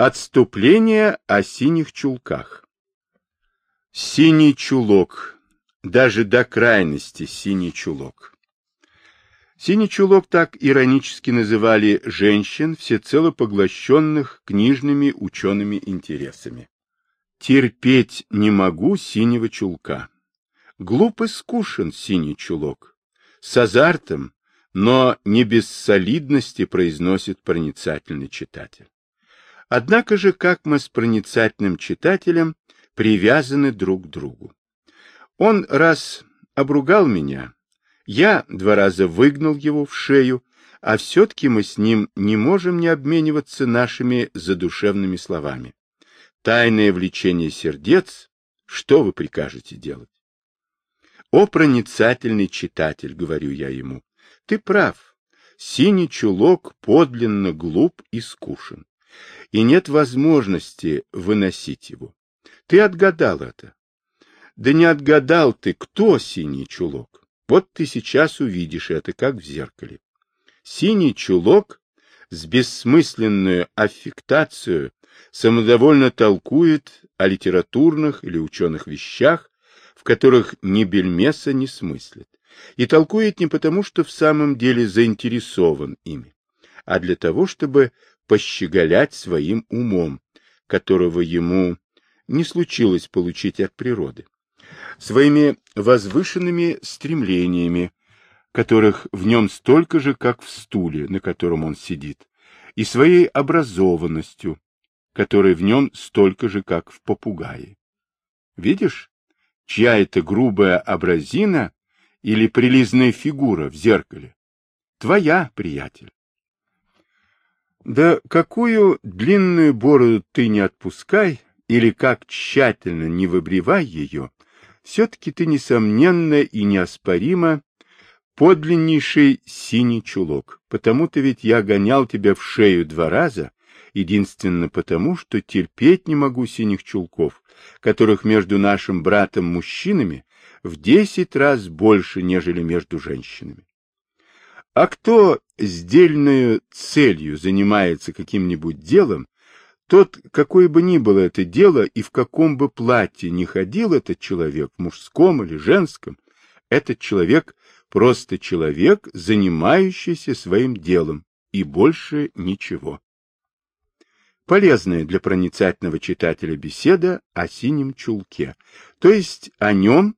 Отступление о синих чулках. Синий чулок, даже до крайности синий чулок. Синий чулок так иронически называли женщин, всецело поглощенных книжными учеными интересами. Терпеть не могу синего чулка. Глупо скушен синий чулок. С азартом, но не без солидности произносит проницательный читатель. Однако же, как мы с проницательным читателем привязаны друг к другу. Он раз обругал меня, я два раза выгнал его в шею, а все-таки мы с ним не можем не обмениваться нашими задушевными словами. Тайное влечение сердец, что вы прикажете делать? О, проницательный читатель, говорю я ему, ты прав, синий чулок подлинно глуп и скушен и нет возможности выносить его. Ты отгадал это. Да не отгадал ты, кто синий чулок. Вот ты сейчас увидишь это, как в зеркале. Синий чулок с бессмысленную аффектацию самодовольно толкует о литературных или ученых вещах, в которых ни бельмеса не смыслит, и толкует не потому, что в самом деле заинтересован ими, а для того, чтобы пощеголять своим умом, которого ему не случилось получить от природы, своими возвышенными стремлениями, которых в нем столько же, как в стуле, на котором он сидит, и своей образованностью, которой в нем столько же, как в попугае. Видишь, чья это грубая образина или прилизная фигура в зеркале? Твоя, приятель. Да какую длинную бороду ты не отпускай, или как тщательно не выбривай ее, все-таки ты, несомненно и неоспоримо, подлиннейший синий чулок. Потому-то ведь я гонял тебя в шею два раза, единственно потому, что терпеть не могу синих чулков, которых между нашим братом-мужчинами в десять раз больше, нежели между женщинами. А кто с дельной целью занимается каким-нибудь делом, тот, какое бы ни было это дело, и в каком бы платье ни ходил этот человек, мужском или женском, этот человек просто человек, занимающийся своим делом, и больше ничего. Полезная для проницательного читателя беседа о синем чулке, то есть о нем,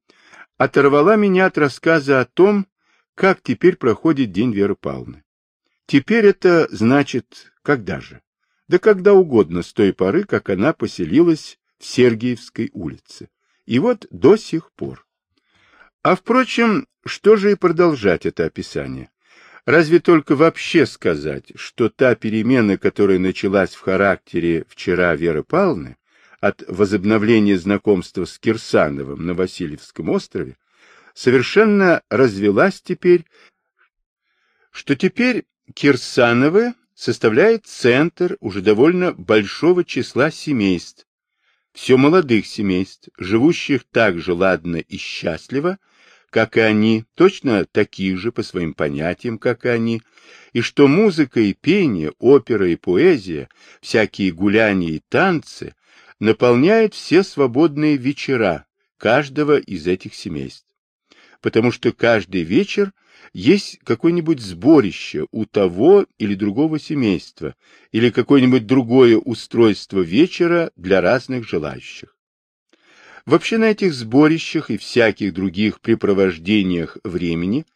оторвала меня от рассказа о том, как теперь проходит день Веры Павловны. Теперь это значит, когда же? Да когда угодно, с той поры, как она поселилась в Сергиевской улице. И вот до сих пор. А впрочем, что же и продолжать это описание? Разве только вообще сказать, что та перемена, которая началась в характере вчера Веры Павловны, от возобновления знакомства с Кирсановым на Васильевском острове, совершенно развелась теперь, что теперь Кирсановы составляет центр уже довольно большого числа семейств, все молодых семейств, живущих так же ладно и счастливо, как и они, точно таких же по своим понятиям, как и они, и что музыка и пение, опера и поэзия, всякие гуляния и танцы наполняют все свободные вечера каждого из этих семейств. Потому что каждый вечер есть какое-нибудь сборище у того или другого семейства, или какое-нибудь другое устройство вечера для разных желающих. Вообще на этих сборищах и всяких других препровождениях времени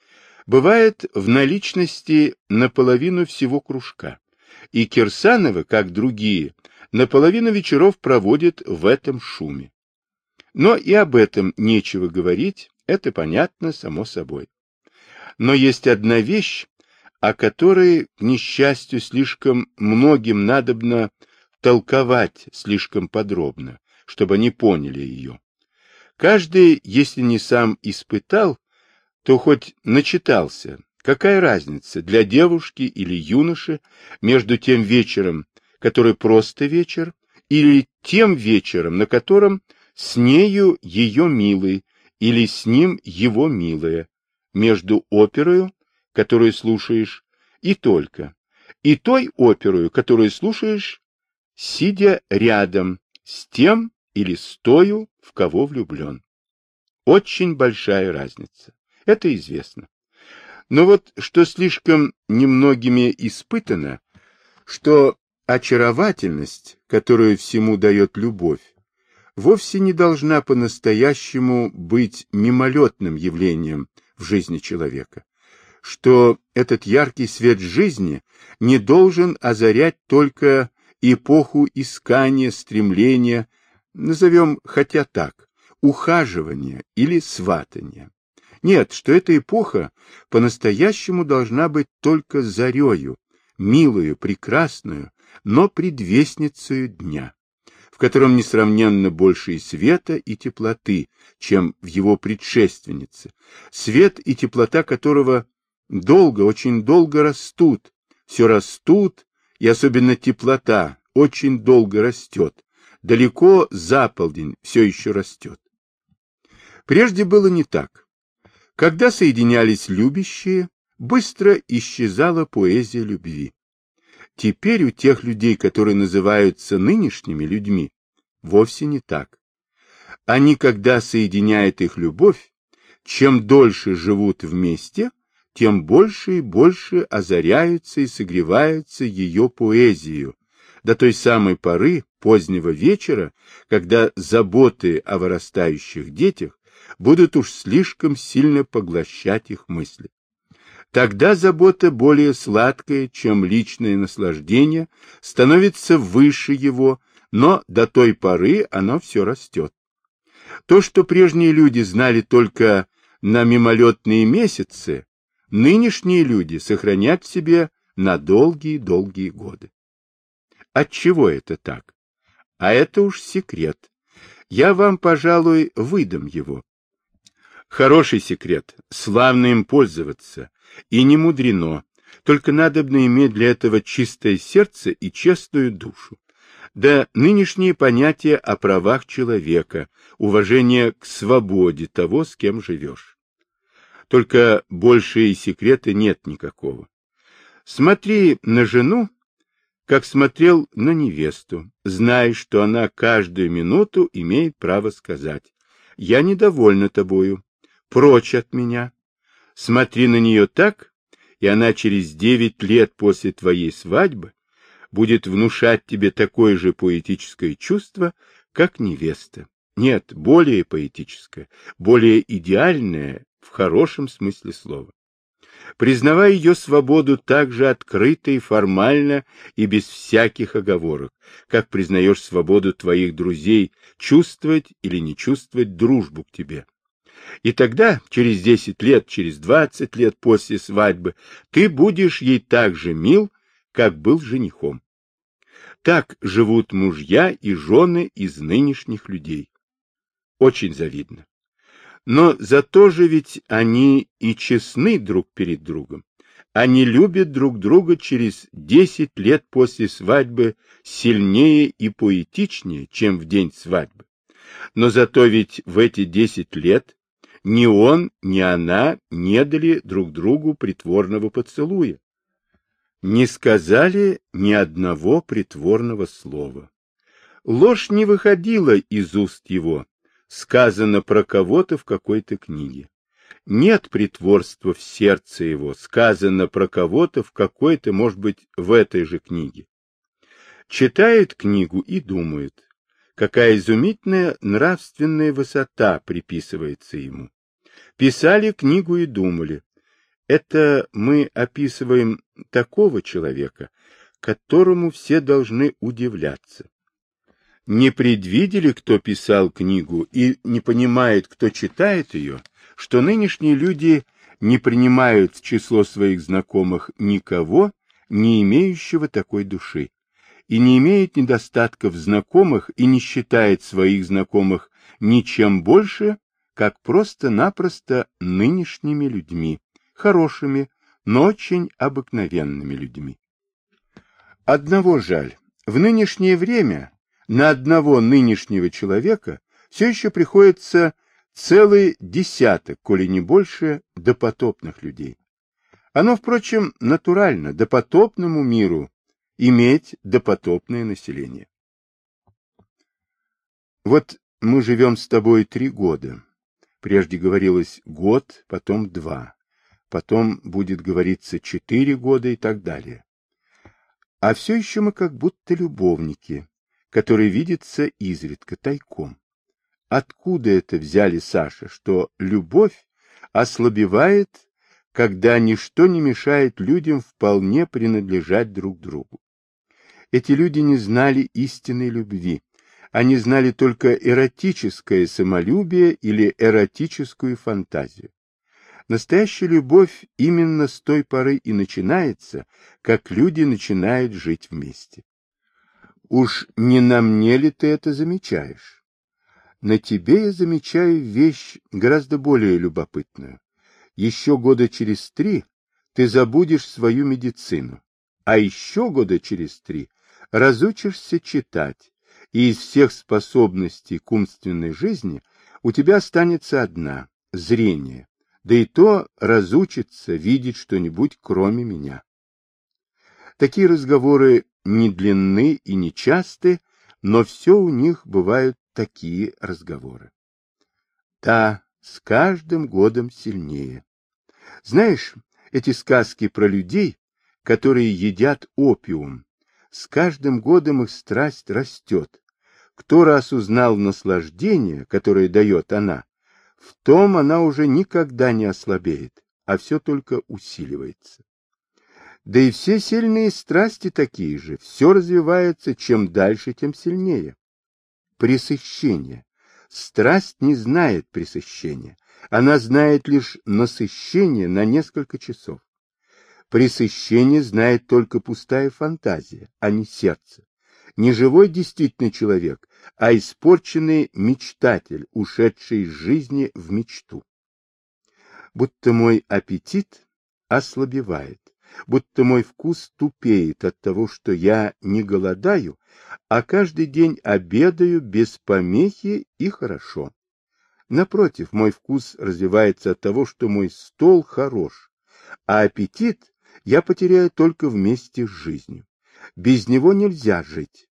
бывает в наличности наполовину всего кружка, и Кирсановы, как другие, наполовину вечеров проводят в этом шуме. Но и об этом нечего говорить, это понятно само собой. Но есть одна вещь, о которой, к несчастью, слишком многим надобно толковать слишком подробно, чтобы они поняли ее. Каждый, если не сам испытал, то хоть начитался. Какая разница для девушки или юноши между тем вечером, который просто вечер, или тем вечером, на котором с нею ее милый, или с ним его милая, между оперою, которую слушаешь, и только, и той оперою, которую слушаешь сидя рядом с тем или с тою, в кого влюблен. Очень большая разница. Это известно. Но вот что слишком немногими испытано, что очаровательность, которую всему дает любовь, вовсе не должна по-настоящему быть мимолетным явлением в жизни человека, что этот яркий свет жизни не должен озарять только эпоху искания, стремления, назовем хотя так, ухаживания или сватания. Нет, что эта эпоха по-настоящему должна быть только зарею, милую, прекрасную, но предвестницею дня, котором несравненно больше и света, и теплоты, чем в его предшественнице, свет и теплота которого долго, очень долго растут, все растут, и особенно теплота очень долго растет, далеко за полдень все еще растет. Прежде было не так. Когда соединялись любящие, быстро исчезала поэзия любви. Теперь у тех людей, которые называются нынешними людьми, вовсе не так. Они, когда соединяет их любовь, чем дольше живут вместе, тем больше и больше озаряются и согреваются ее поэзию, до той самой поры, позднего вечера, когда заботы о вырастающих детях будут уж слишком сильно поглощать их мысли. Тогда забота более сладкая, чем личное наслаждение, становится выше его, но до той поры оно все растет. То, что прежние люди знали только на мимолетные месяцы, нынешние люди сохранят в себе на долгие-долгие годы. Отчего это так? А это уж секрет. Я вам, пожалуй, выдам его. Хороший секрет, славно им пользоваться, и не мудрено, только надобно иметь для этого чистое сердце и честную душу. Да нынешние понятия о правах человека, уважение к свободе того, с кем живешь. Только большие секреты нет никакого. Смотри на жену, как смотрел на невесту, зная, что она каждую минуту имеет право сказать «Я недовольна тобою, прочь от меня. Смотри на нее так, и она через девять лет после твоей свадьбы будет внушать тебе такое же поэтическое чувство, как невеста. Нет, более поэтическое, более идеальное в хорошем смысле слова. Признавая ее свободу так же открыто и формально и без всяких оговорок, как признаешь свободу твоих друзей чувствовать или не чувствовать дружбу к тебе. И тогда, через десять лет, через двадцать лет после свадьбы, ты будешь ей так же мил, как был женихом. Так живут мужья и жены из нынешних людей. Очень завидно. Но зато же ведь они и честны друг перед другом. Они любят друг друга через десять лет после свадьбы сильнее и поэтичнее, чем в день свадьбы. Но зато ведь в эти десять лет ни он, ни она не дали друг другу притворного поцелуя. Не сказали ни одного притворного слова. Ложь не выходила из уст его, сказано про кого-то в какой-то книге. Нет притворства в сердце его, сказано про кого-то в какой-то, может быть, в этой же книге. Читает книгу и думает, какая изумительная нравственная высота приписывается ему. Писали книгу и думали. Это мы описываем такого человека, которому все должны удивляться. Не предвидели, кто писал книгу, и не понимает, кто читает ее, что нынешние люди не принимают в число своих знакомых никого, не имеющего такой души, и не имеет недостатков знакомых и не считает своих знакомых ничем больше, как просто-напросто нынешними людьми, хорошими, но очень обыкновенными людьми. Одного жаль. В нынешнее время на одного нынешнего человека все еще приходится целый десяток, коли не больше, допотопных людей. Оно, впрочем, натурально, допотопному миру иметь допотопное население. Вот мы живем с тобой три года. Прежде говорилось год, потом два. Потом будет говориться четыре года и так далее. А все еще мы как будто любовники, которые видятся изредка тайком. Откуда это взяли, Саша, что любовь ослабевает, когда ничто не мешает людям вполне принадлежать друг другу? Эти люди не знали истинной любви, они знали только эротическое самолюбие или эротическую фантазию. Настоящая любовь именно с той поры и начинается, как люди начинают жить вместе. Уж не на мне ли ты это замечаешь? На тебе я замечаю вещь гораздо более любопытную. Еще года через три ты забудешь свою медицину, а еще года через три разучишься читать, и из всех способностей к умственной жизни у тебя останется одна — зрение, да и то разучится видеть что-нибудь кроме меня. Такие разговоры не длинны и не часты, но все у них бывают такие разговоры. Да, с каждым годом сильнее. Знаешь, эти сказки про людей, которые едят опиум, с каждым годом их страсть растет, кто раз узнал наслаждение, которое дает она, в том она уже никогда не ослабеет, а все только усиливается. Да и все сильные страсти такие же, все развивается, чем дальше, тем сильнее. Пресыщение. Страсть не знает пресыщения, она знает лишь насыщение на несколько часов. Пресыщение знает только пустая фантазия, а не сердце не живой действительный человек, а испорченный мечтатель, ушедший из жизни в мечту. Будто мой аппетит ослабевает, будто мой вкус тупеет от того, что я не голодаю, а каждый день обедаю без помехи и хорошо. Напротив, мой вкус развивается от того, что мой стол хорош, а аппетит я потеряю только вместе с жизнью. Без него нельзя жить.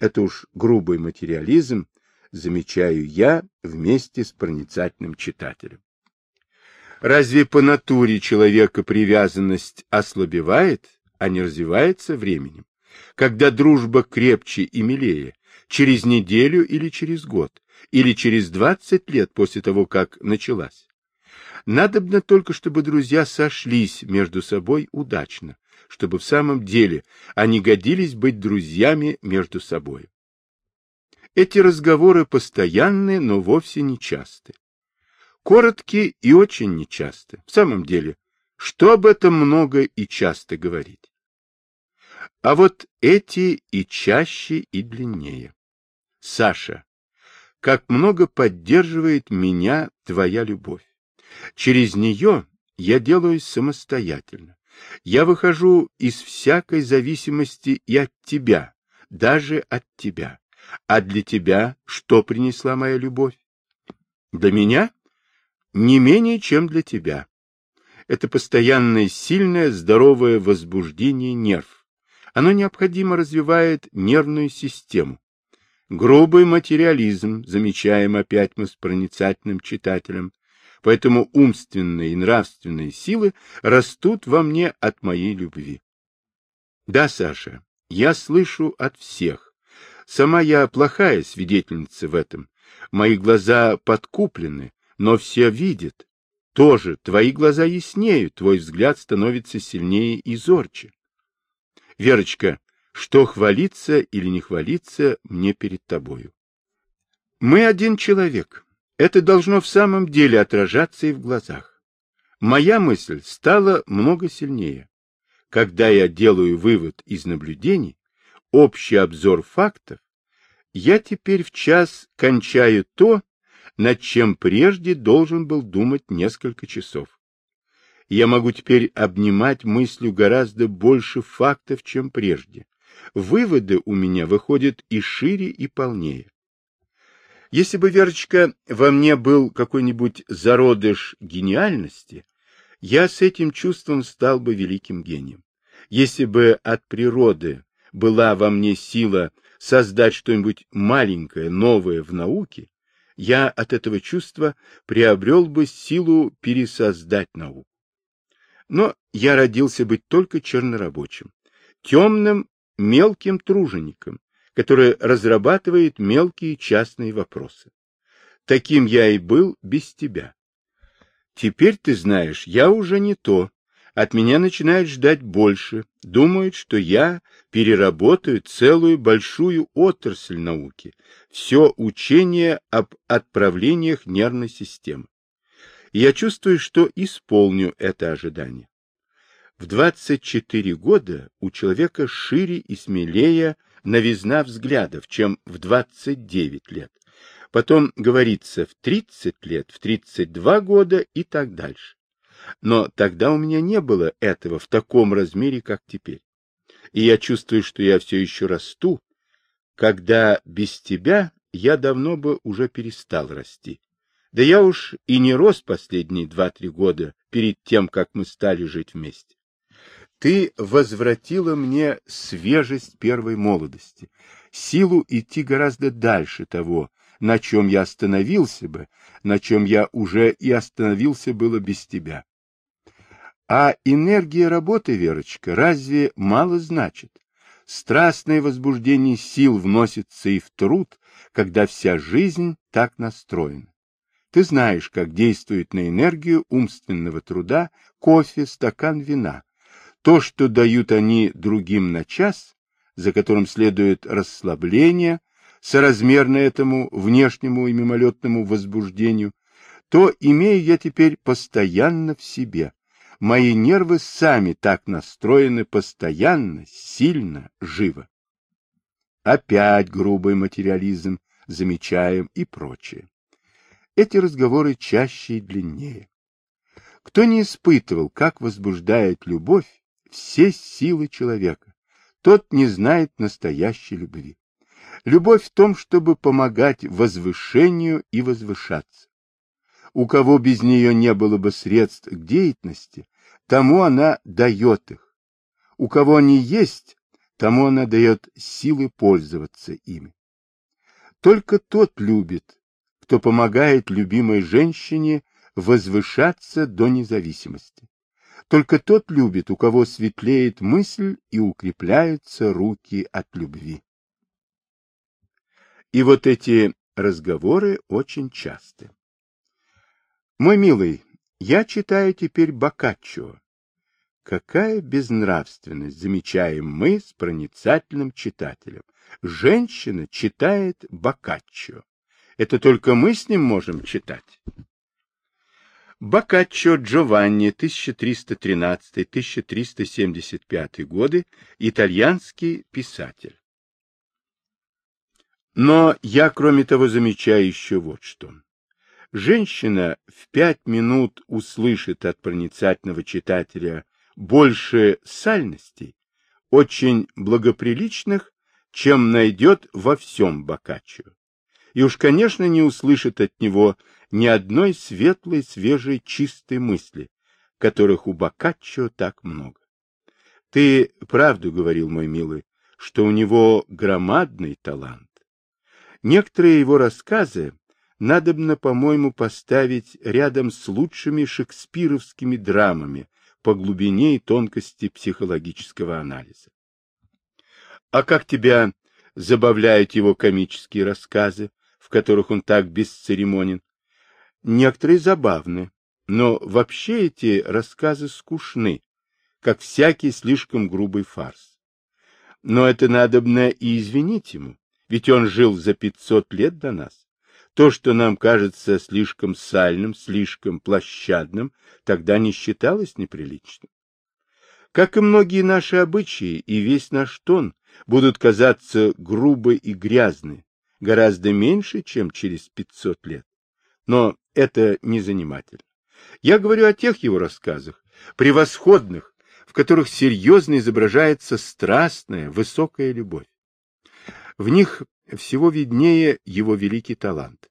Это уж грубый материализм, замечаю я вместе с проницательным читателем. Разве по натуре человека привязанность ослабевает, а не развивается временем? Когда дружба крепче и милее, через неделю или через год, или через двадцать лет после того, как началась? Надобно только, чтобы друзья сошлись между собой удачно, чтобы в самом деле они годились быть друзьями между собой. Эти разговоры постоянны, но вовсе не часты. Короткие и очень нечасты. В самом деле, что об этом много и часто говорить? А вот эти и чаще, и длиннее. Саша, как много поддерживает меня твоя любовь. Через нее я делаюсь самостоятельно. Я выхожу из всякой зависимости и от тебя, даже от тебя. А для тебя что принесла моя любовь? Для меня? Не менее, чем для тебя. Это постоянное сильное, здоровое возбуждение нерв. Оно необходимо развивает нервную систему. Грубый материализм, замечаем опять мы с проницательным читателем, поэтому умственные и нравственные силы растут во мне от моей любви. Да, Саша, я слышу от всех. Сама я плохая свидетельница в этом. Мои глаза подкуплены, но все видят. Тоже твои глаза яснеют, твой взгляд становится сильнее и зорче. Верочка, что хвалиться или не хвалиться мне перед тобою? Мы один человек. Это должно в самом деле отражаться и в глазах. Моя мысль стала много сильнее. Когда я делаю вывод из наблюдений, общий обзор фактов, я теперь в час кончаю то, над чем прежде должен был думать несколько часов. Я могу теперь обнимать мыслью гораздо больше фактов, чем прежде. Выводы у меня выходят и шире, и полнее. Если бы, Верочка, во мне был какой-нибудь зародыш гениальности, я с этим чувством стал бы великим гением. Если бы от природы была во мне сила создать что-нибудь маленькое, новое в науке, я от этого чувства приобрел бы силу пересоздать науку. Но я родился быть только чернорабочим, темным, мелким тружеником, который разрабатывает мелкие частные вопросы. Таким я и был без тебя. Теперь, ты знаешь, я уже не то. От меня начинают ждать больше, думают, что я переработаю целую большую отрасль науки, все учение об отправлениях нервной системы. Я чувствую, что исполню это ожидание. В 24 года у человека шире и смелее новизна взглядов, чем в 29 лет. Потом говорится в 30 лет, в 32 года и так дальше. Но тогда у меня не было этого в таком размере, как теперь. И я чувствую, что я все еще расту, когда без тебя я давно бы уже перестал расти. Да я уж и не рос последние два-три года перед тем, как мы стали жить вместе. Ты возвратила мне свежесть первой молодости, силу идти гораздо дальше того, на чем я остановился бы, на чем я уже и остановился было без тебя. А энергия работы, Верочка, разве мало значит? Страстное возбуждение сил вносится и в труд, когда вся жизнь так настроена. Ты знаешь, как действует на энергию умственного труда кофе, стакан вина. То, что дают они другим на час, за которым следует расслабление, соразмерно этому внешнему и мимолетному возбуждению, то имею я теперь постоянно в себе. Мои нервы сами так настроены постоянно, сильно, живо. Опять грубый материализм, замечаем и прочее. Эти разговоры чаще и длиннее. Кто не испытывал, как возбуждает любовь все силы человека, тот не знает настоящей любви. Любовь в том, чтобы помогать возвышению и возвышаться. У кого без нее не было бы средств к деятельности, тому она дает их. У кого они есть, тому она дает силы пользоваться ими. Только тот любит, кто помогает любимой женщине возвышаться до независимости. Только тот любит, у кого светлеет мысль и укрепляются руки от любви. И вот эти разговоры очень часты. Мой милый, я читаю теперь Боккаччо. Какая безнравственность, замечаем мы с проницательным читателем. Женщина читает Боккаччо. Это только мы с ним можем читать. Боккаччо Джованни, 1313-1375 годы, итальянский писатель. Но я, кроме того, замечаю еще вот что. Женщина в пять минут услышит от проницательного читателя больше сальностей, очень благоприличных, чем найдет во всем Боккаччо. И уж, конечно, не услышит от него ни одной светлой, свежей, чистой мысли, которых у Боккаччо так много. Ты правду говорил, мой милый, что у него громадный талант. Некоторые его рассказы надобно, по-моему, поставить рядом с лучшими шекспировскими драмами по глубине и тонкости психологического анализа. А как тебя забавляют его комические рассказы, в которых он так бесцеремонен? Некоторые забавны, но вообще эти рассказы скучны, как всякий слишком грубый фарс. Но это надобно и извинить ему. Ведь он жил за пятьсот лет до нас. То, что нам кажется слишком сальным, слишком площадным, тогда не считалось неприличным. Как и многие наши обычаи и весь наш тон будут казаться грубы и грязны, гораздо меньше, чем через пятьсот лет. Но это не занимательно. Я говорю о тех его рассказах, превосходных, в которых серьезно изображается страстная, высокая любовь. В них всего виднее его великий талант.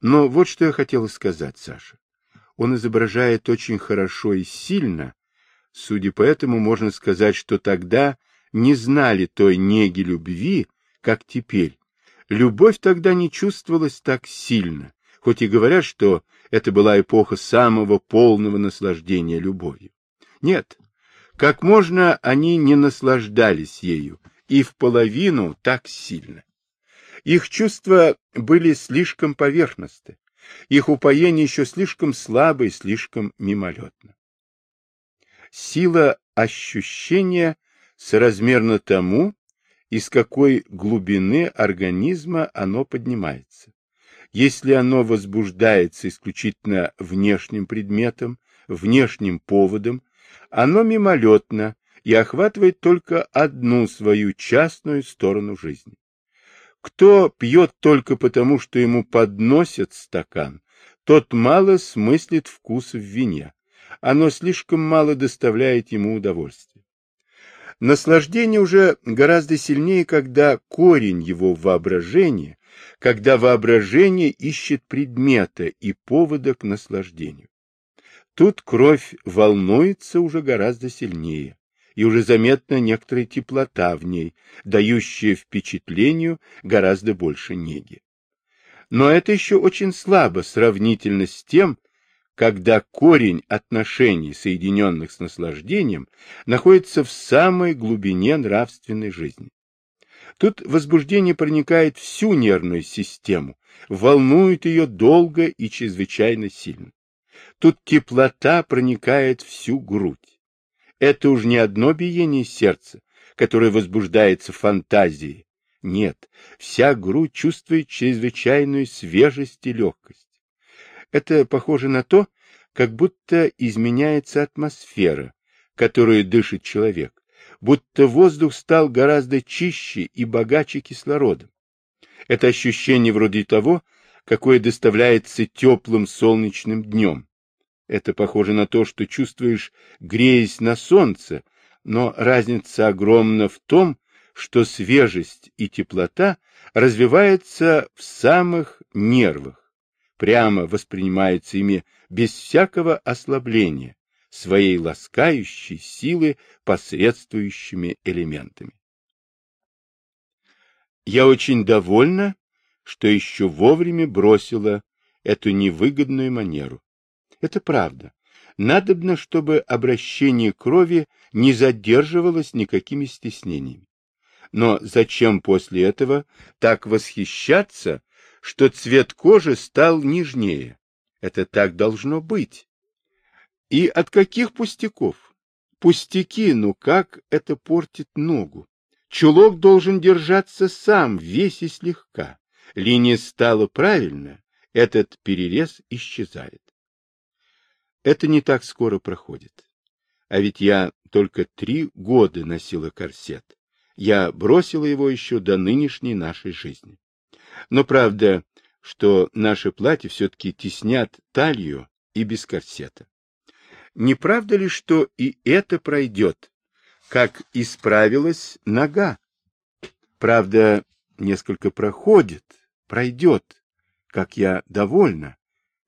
Но вот что я хотела сказать, Саша. Он изображает очень хорошо и сильно. Судя по этому, можно сказать, что тогда не знали той неги любви, как теперь, любовь тогда не чувствовалась так сильно, хоть и говорят, что это была эпоха самого полного наслаждения любовью. Нет, как можно они не наслаждались ею, и в половину так сильно. Их чувства были слишком поверхностны, их упоение еще слишком слабо и слишком мимолетно. Сила ощущения соразмерна тому, из какой глубины организма оно поднимается. Если оно возбуждается исключительно внешним предметом, внешним поводом, оно мимолетно и охватывает только одну свою частную сторону жизни. Кто пьет только потому, что ему подносят стакан, тот мало смыслит вкус в вине. Оно слишком мало доставляет ему удовольствия. Наслаждение уже гораздо сильнее, когда корень его воображения, когда воображение ищет предмета и повода к наслаждению. Тут кровь волнуется уже гораздо сильнее, и уже заметна некоторая теплота в ней, дающая впечатлению гораздо больше неги. Но это еще очень слабо сравнительно с тем, когда корень отношений, соединенных с наслаждением, находится в самой глубине нравственной жизни. Тут возбуждение проникает всю нервную систему, волнует ее долго и чрезвычайно сильно. Тут теплота проникает всю грудь. Это уж не одно биение сердца, которое возбуждается фантазией. Нет, вся грудь чувствует чрезвычайную свежесть и легкость. Это похоже на то, как будто изменяется атмосфера, которую дышит человек, будто воздух стал гораздо чище и богаче кислородом. Это ощущение вроде того, какое доставляется теплым солнечным днем. Это похоже на то, что чувствуешь, греясь на солнце, но разница огромна в том, что свежесть и теплота развиваются в самых нервах, прямо воспринимаются ими без всякого ослабления, своей ласкающей силы посредствующими элементами. Я очень довольна, что еще вовремя бросила эту невыгодную манеру. Это правда. Надобно, чтобы обращение крови не задерживалось никакими стеснениями. Но зачем после этого так восхищаться, что цвет кожи стал нежнее? Это так должно быть. И от каких пустяков? Пустяки, ну как это портит ногу? Чулок должен держаться сам, весь и слегка. Линия стала правильная, этот перерез исчезает. Это не так скоро проходит. А ведь я только три года носила корсет. Я бросила его еще до нынешней нашей жизни. Но правда, что наши платья все-таки теснят талию и без корсета. Не правда ли, что и это пройдет, как исправилась нога? Правда, несколько проходит, пройдет, как я довольна,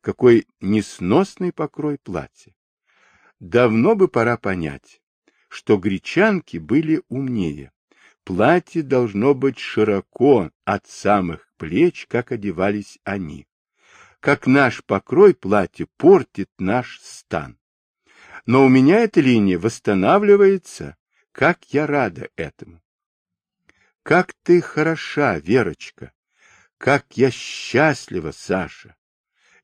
какой несносный покрой платья. Давно бы пора понять, что гречанки были умнее. Платье должно быть широко от самых плеч, как одевались они. Как наш покрой платья портит наш стан. Но у меня эта линия восстанавливается, как я рада этому. Как ты хороша, Верочка! Как я счастлива, Саша!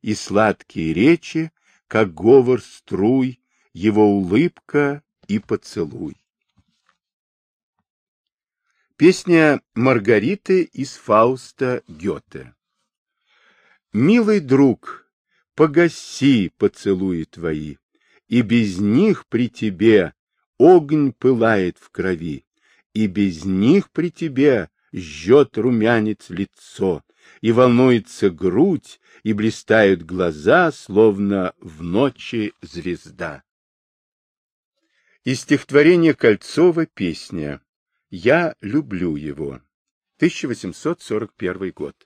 и сладкие речи, как говор струй, его улыбка и поцелуй. Песня Маргариты из Фауста Гёте Милый друг, погаси поцелуи твои, и без них при тебе огонь пылает в крови, и без них при тебе жжет румянец лицо, и волнуется грудь, и блистают глаза, словно в ночи звезда. Из стихотворения Кольцова песня «Я люблю его», 1841 год.